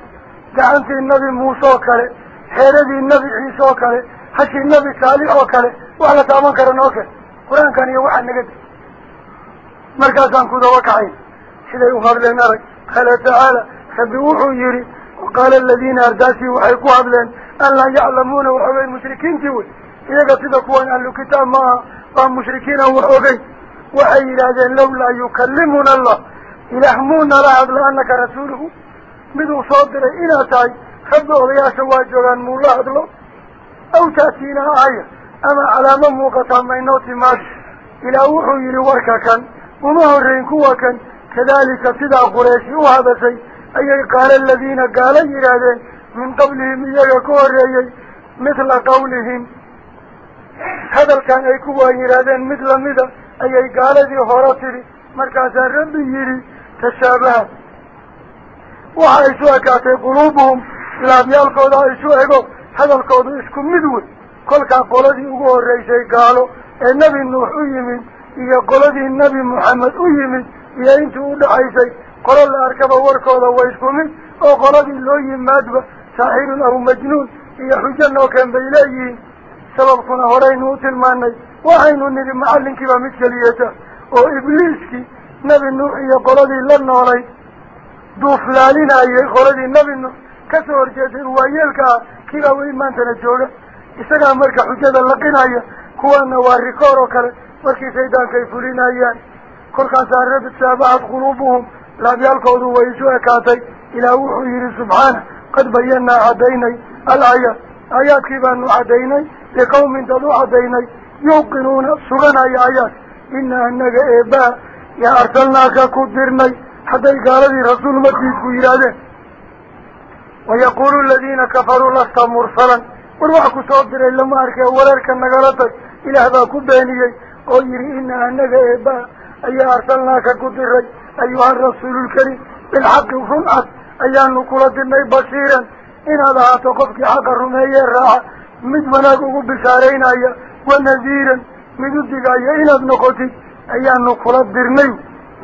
gacantii nabi muuse oo kale xeeradii nabi ciise oo kale hashii nabi saalix oo kale wax la taaban kara noo ken qur-aankan iyo waxaa naga day markaasaan ku daba kacayn siday u hadleen arag qaala tacaala rabbi wuxuu yihi waqaala aladiina ardaasii waxay ku hadleen an laa yaclamuuna wax ogeyn mushrikiintii wey sida kuwan ahlu kitaab ma aha waa mushrikiin aan wax ogeyn waxay yidhaahdeen lawlaa yukallimuna allah ilaah muu nala hadla anaka rasuuluhu miduu soo diray inaad tahay rabbi odayaasha waa joogaan muu la hadlo aw taatiina aaya ama calaamo muuqataa maynoo timaad ilaah wuxuu yihi warka kan uma horreyn kuwa kan kadalika sidaa qurayshi u hadashay ayay qaala aladiina gaala yidhaahdeen min qablihim iyaga ka horreeyey midla qawlihim هذا كان يكوى يرادين مثل مثل أي قال ذي هراتري مركز الرب يري تشابه. وعيسوه كاتي قلوبهم لم يلقوا ذا عيسوه يقول هذا القوض يسكن مدول كل كان قلدي أقوى الرئيسي قالوا إيه النبي النوح أيمن إيا قلدي النبي محمد أيمن إيا إنتو لعيسي قل الله أركب ورقوض ويسكن من أو قلدي اللو يمادب ساحر أو مجنون إيا حجن أو كان بيليين. Sababkuna horeynu u tilmaanay waxaynu nidhi macallinkiibaa mid keliyata oo ibliiskii nebi nuux iyo qoladii la noolay duuflaalinayay qoladii nebi nuux kasoo horjeeday waayeelka ah kiibaa weli maantana jooga isagaa marka xujada laqinaya kuwaana waa rikoor oo kale markii shaydaanka ay fulinayaan kolkaasaa rabbi taabacad quluubuhum laabyaalkoodu way isu ekaatay ilaah wuxuu yihi subxaana qad bayanaa caddaynay alaayaat aayaadkii baanu caddaynay لقوم دلوع ديني يوقنون سرنا يا آيات إنا أنك إباء يا أرسلناك كدرني. حتى قال لي رسول مكيك إيادة ويقول الذين كفروا لست مرسلا. ورواحك سأبدر إلا ما أركي أول أركي النقلتك إلى هذا كباني. قير إنا أنك إباء أي أرسلناك كدرني. أيها الرسول الكريم بالحق وفمعت أيها النقلة دني بشيرا. إن هذا تقفك حق الرمية الراحة u digaya inaad noqotid ayaanu kula dirnay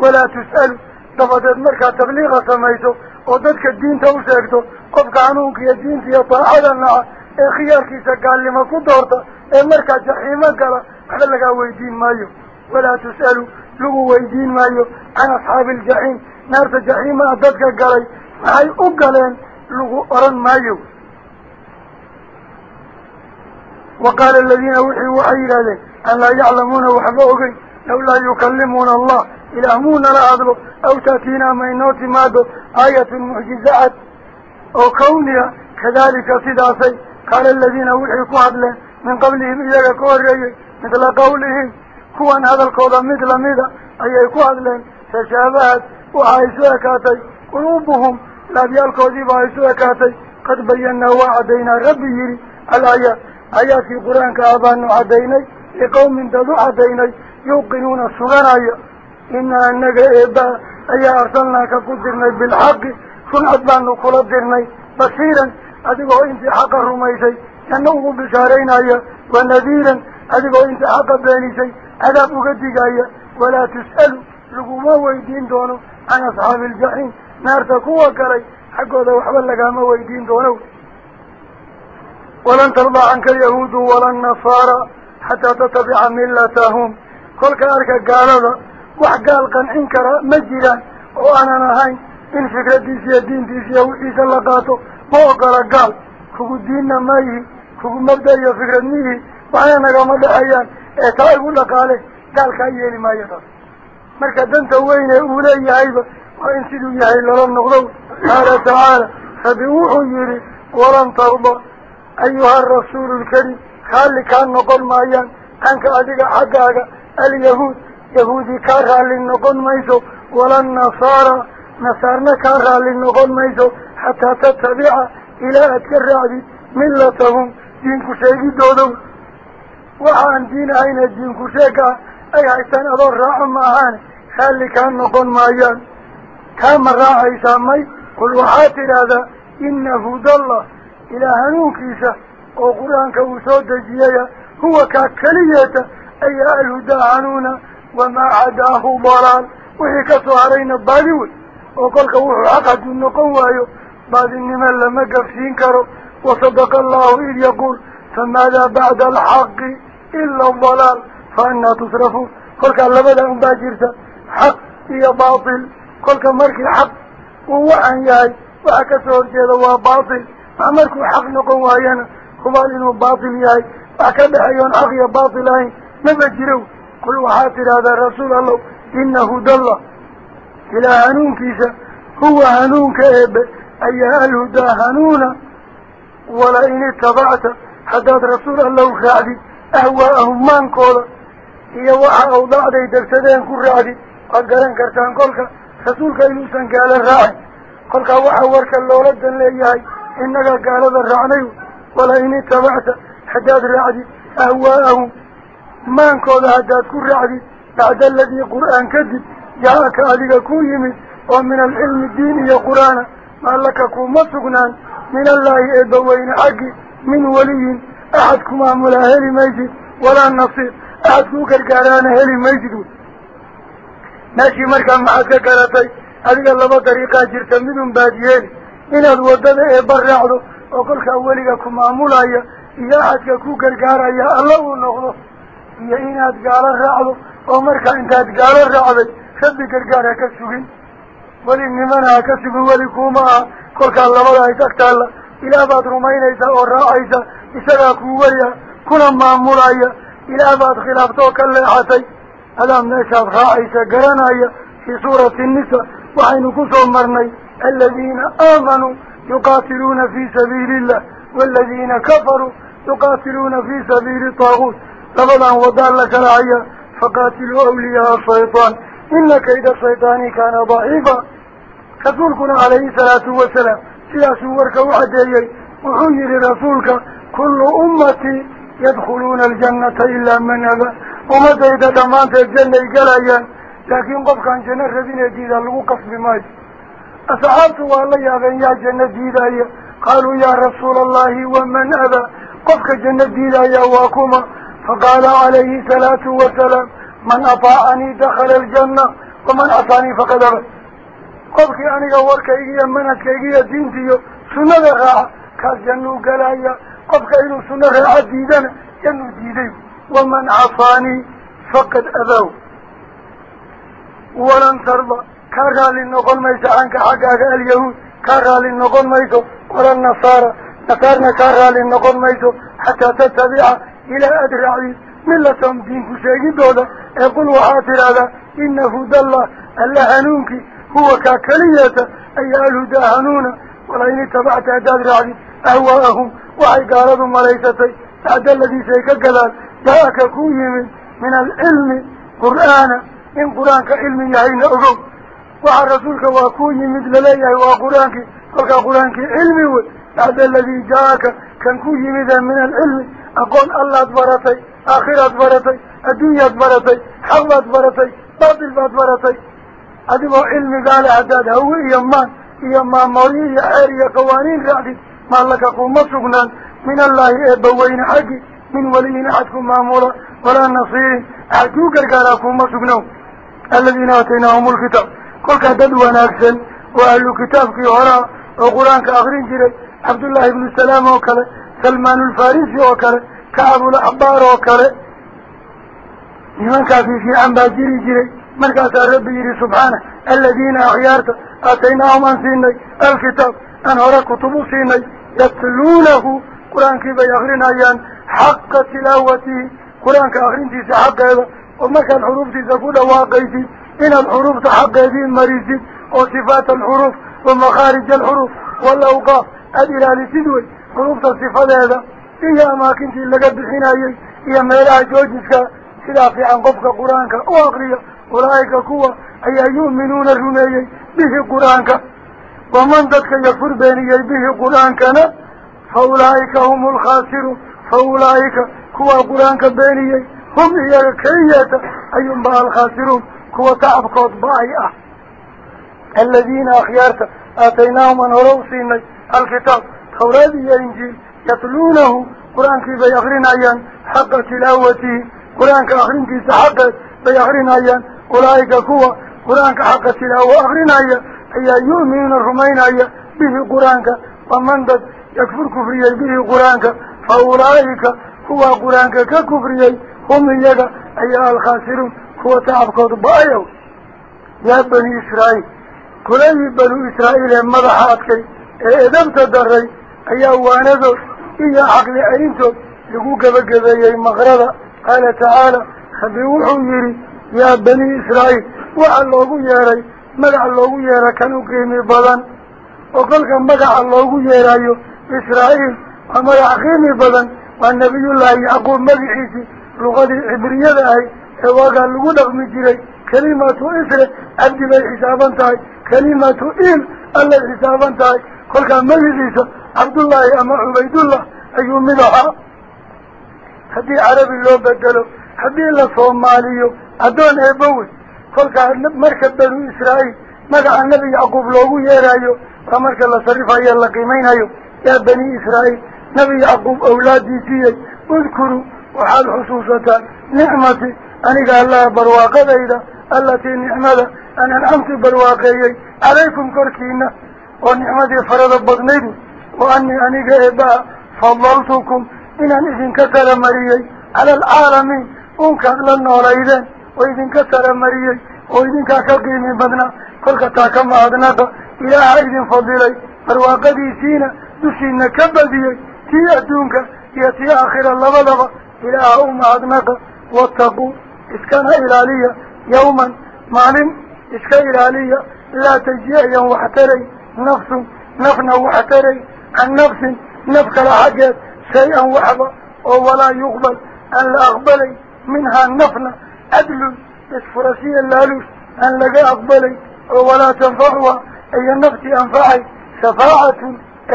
walaa tus'alu dabadeed markaad tabliiqa samayso oo dadka diinta u sheegto qofka hanuunka iyo diinta iyo daacada naca ee khiyaarkiisa gaalnimo ku doorta ee markaa jaxiimo gala waxba lagaa weydiin maayo walaa tus'alu lagu weydiin maayo can asxaabi aljaxiim naarta jaxiimaa dadka galay maxay u galeen lagu oran maayo وقال الذين وحي وحي إلى ذلك أن لا يعلمون وحبوغي أو لا يكلمون الله. إلى أمون لا أدلو أو تأتينا من نوت مادو آية المحجزة أو كونها كذلك صداسي قال الذين وحي قعد له. من قبلهم إلى كوري مثل قولهم. كوان هذا القول مثل ميدا أي قعد له. تشابهت. وحي سوكاتي قلوبهم. لا بيالكو ديب قد بينا وعدينا ربي. يري الآيات ah baanu caddaynay liqawmin dad u caddaynay yuuqinuuna suganaya inaa anaga eebaa ayaa arsalnaaka ku dirnay bilxaqi runcad baanu kula dirnay basiiran adigoo intii xaqa rumaysay janno ugu bishaaraynaya wanadiiran adigoo intii xaqa beenisay cadaab uga digaya walaa tus'alu laguma weydiin doono can asxaabi aljaxiim naarta kuwa galay xaggooda waxba lagaama weydiin doono ولن ترضى عنك اليهود ولا النصارى حتى تتبع ملتهم. كل كارك قال هذا وحق القن انكرا مجلا وأنا نهين إن فكرة ديسي الدين ديسي أو ايسا لقاته موقر قال؟ كو الدين نميه كو مبدأ يا فكرة نيه. وأنا نقام دعيان اتعيب الله قاله قال كايه لما يقال. مركا دنت وين؟ أولي عيبا وانسدوا يحيل لرن نغلو قال تعالى فبوحوا يري ولن ترضى. Qaala tacaala rabbi wuxuu yidhi walan tarda ayuha arasuulu lkariim raalli kaa noqon maayaan canka adiga xaggaaga alyahuud yahuudi kaa raalli noqon mayso wala nasaara nasaarna kaa raalli noqon mayso xataa tatabica ilaa aad ka raacdid millatahum diinku sheegidoodow waxaan diin ahayna diinku sheega ah ay haystaan adoo raaco ma ahaane raalli kaa إلى هنوكيسة أو قرآن كوسودة جيايا هو كاكلية أي الهدى عنونا وما عداه ضلال وحكسوا علينا الباليون وقالك وحو عقد النقوايو بعد النماء لما قفشين كرو وصدق الله إذ يقول فماذا بعد الحق إلا الضلال؟ فأنا تصرفوا قالك اللبدا مباجرة حق يا باطل. قالك مركي حق ووعن ياي وعكسوا الجيدة باطل. عمرك حق نقوى ايانا خبال انو باطل ياي. اكبه ايان اغي باطل ما نبجرو كل وحاتر هذا رسول الله. إنه دل الله. إلى هنونك إيسا. هو هنونك إيب. أيها الهدى هنونا ولا ان اتبعت حداد رسول الله خادي. أهواءهم ما قول. إيا وحا اوضاع دي درسدين كل رادي اقران كرتان قولك. رسولك ايوسا قال الرائع قولك وحا ورك اللولد دن لي إيه إنك قال ذا الرعني ولئن اتبعت حداد رعدي أهواءهم. ما انكوذ هداد كل رعدي. بعد الذي قرآن كذب. جاءك أذيك كويمي. ومن العلم الديني قرآن. ما لك كوما سقنان من الله إبوين حقي من ولي. أحدكما ملاهل ميجد ولا نصير. أحدكم كالكاران هلي ميجد ماشي مركا معك كارتي هذه اللبا طريقة جرت منهم باديين. إن الودد إبرعه وقلك أوليك كما مولايا إيا أحدك كو كالكارا الله نغضه إيا إناد قال الرعض ومركا انتاد قال الرعض خد كالكارا كالسوين ولي نمنا كسب ولي كوما. كلك اللبا يتكتال إلى بعد رمينيسا ورائيسا إساقا كوويا كنا مامولايا إلى بعد خلافتوك الليحتي ألم نشاف رائيسا قرنايا في سورة النساء. وحين كسوا مرني الذين آمنوا يقاتلون في سبيل الله والذين كفروا يقاتلون في سبيل الطاغوت. لبدا وضال لك العيا فقاتلوا أولياء الشيطان. إن كيد الشيطان كان ضعيفا. رسولكنا عليه الصلاة والسلام سلا سورك وعديي وحير رسولك. كل أمتي يدخلون الجنة إلا من أبا ومتى إذا دمانت الجنة قلعيا لكن قف كان جنة ربين جيدا لغو قصب أصحابه والله يغني يا جنة ديلاية قالوا يا رسول الله ومن هذا؟ قفك جنة ديلاية واكما. فقال عليه سلاة وسلام من أطاعني دخل الجنة ومن أطاعني فقدر قفك أني قورك إيجي منك إيجي دينتي سنة غاعة كالجنة قلاية قفك إنه سنة غاعة ديدان جنة ديلاية ومن عصاني فقد أذوه ولن ترضى. كارغالي نقول ما يسألك حق أهل يهود كارغالي نقول ما يسألك ولا النصارى. نقارنا كارغالي نقول ما حتى تتبع إلى أدرعي من لكم دينك شايد دولة. يقول وحاطر على إنه دل الله. هنونك. هو كاكلية أي أهل دا هنونة ولين اتبعت أدرعي أهواءهم. وعي قاربهم مليستي. هذا الذي سيكالك ذاك كوي من العلم. قرآن. إن قرآنك علمي يعين أغوه وعن رسولك وكوي مثل لليه وقرآنك قلت قرآنك علمي هذا الذي جاءك كان كوي مثل من العلم. أقول الله أدبرتي آخر أدبرتي الدنيا أدبرتي حظ أدبرتي باطل أدبرتي. هو علمي قال أعداد. هو إيمان إيمان مريه عيري قوانين رعدي. ما لك قوم سبنان من الله إبوين حقي من ولي أحدكم مأمورا. ولا نصير. حجوك القرى قوم سبنان الذين أتيناهم الكتاب. قلت هذا ونأكسن وأهل كتاب في وراء وقرآن كأخرين جري عبد الله بن السلام وكره سلمان الفارسي وكره كعب الأحبار وكره من كافي في عن باجري جري من كافي ربي جري سبحانه الذين أخيارت أتيناهم من سيني الكتاب أن وراء كتب سيني يتلونه. قرآن كيف يخرين أيان؟ حق تلاوته. قرآن كأخرين جري حق هذا ومكان حروف جيسي كل واقعي جيسي. إن الحروف تحقيدين مريزين وصفات الحروف ومخارج الحروف. والأوقاف أدلا لسدوي حروف الصفات هذا. إيا أماكن في اللقب الحناية إيا ميلا جوجسك. سلافي عن قفك قرآنك. وأقرية أولئك كوة أي يؤمنون الرمية به قرآنك. ومن ذاتك يفر بيني به قرآنك. أنا فأولئك هم الخاسر فأولئك كوة قرآنك بيني. هم هي كيئة أيهم بها الخاسرون. كوا تعبك ضائعة الذين أخيارت آتيناهم من هروسين الكتاب. توراة الإنجيل يتلونه. قرآن كيف يغرين أيان حق تلاوته. قرآن كأخرين كيف حق بيغرين أيان أولئك كوا. قرآنك حق تلاوة أغرنايا أي يؤمنون الرمينايا به قرآنك ومن ذات يكفر كفريا به قرآنك فأولئك كوا قرآنك ككفريا هم يجا أي الخاسرون. كوا تعبقوا ضبايا يا بني إسرائيل كلي بنو إسرائيل مضحاتك إذا تدري أي أوانذو إيا عقل عينتو يقول قبقبا مغربا قال تعالى خبيوحوا يري يا بني إسرائيل وعلوه ياري مدع الله ياري كانوا قيمي بضان. وقال كان مدع الله ياري إسرائيل ومدع قيمي بضان. والنبي الله يقول مدعيسي لغة العبرية هاي. سواقا لغدق من جري كلمة إسر عبد الله حسابان تاي. كلمة إل. الله حسابان تاي. قل كان من يريسه عبد الله أما عبيد الله. أيو مدحا. هدي عربي لو بدلو. هدي الله صوماليو. أدون إبوي قل كان مركب بلو إسرائيل. مدع النبي يعقوب لوغو يرايو. فمرك الله صرفا يلا قيمين هايو يا بني إسرائيل. نبي يعقوب أولادي سيئي اذكروا. وحال حصوصة نعمتي. أنا قال الله برواقة ذا التي نعمل أنا نعمت برواقة عليكم كركينا. ونعمة فرد بغنين وأني أنا قائبا فضلتكم إن أنا إذن كتر مريي. على العالمين. أنك أغلى النور إذن. وإذن كتر مريي. وإذن كتقي من بغنا كل كتاك ما أغنق إلى عيدين فضلي. برواقة ذي سينا. دسينا كبذي تي أدونك يتي آخر اللبلغ. إلى أوم أغنق واتقوا. إسكان هاي ليه يوما معلم إسكان هاي ليه لا تجيئا وحتري نفس نفنا وحتري عن نفس نفك العجل شيئا وحبا ولا يقبل أن لا أقبلي منها نفنا أدل إسفرسيا لالوش أن لقى أقبلي ولا تنفعها أي النفس أنفعي شفاعة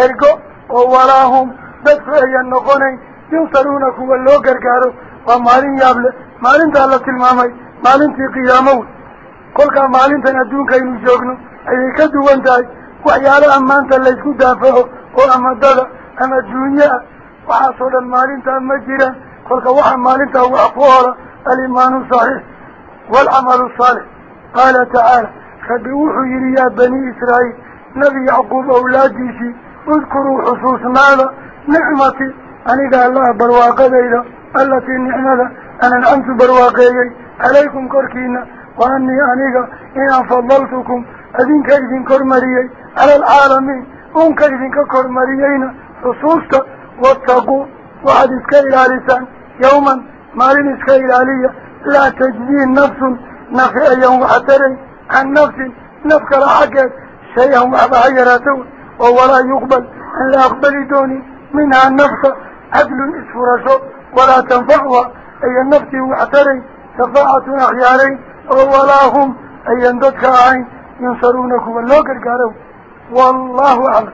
إرقو ولا هم دكتوا أي النقوني ينصرونك واللوغر كارو ومارين يابل مالين تعلق المامي مالين في قيامه كل كان مالين تندون كين يجونه أي كده وانتاي وعيال أمان تلاقيه دافعه وأمدا أما الدنيا وحصل المالين تامجرا كل كواح مالين تهو أفوارا الإيمان الصحيح والعمل الصالح قال تعالى خبئوه يريا بني إسرائيل نبي عقوب أولادي شي اذكروا حصوص ماذا نعمتي أن إذا الله برواقه إذا التي نعمة أنا الأنت برواقيي عليكم كركينا وأني أنيقا. إن أفضلتكم أذين كجدين كرمريي على العالمين. أم كجدين كرمريينا رسولتا واتقوا. وعد إسكايل عليسان يوما ما مارين إسكايل علي لا تجدين نفس نفي أيهم وحتري عن نفس نفك الحق شيئا وحبها يراتون ولا يقبل. أن لا أقبل دوني. منها النفس عدل إسفرشو. ولا تنفعها. أي النفط وعتري شفاعة أخياري أولاهم أي أن ذكاعين ينصرونك واللوكر قالوا والله أعلم.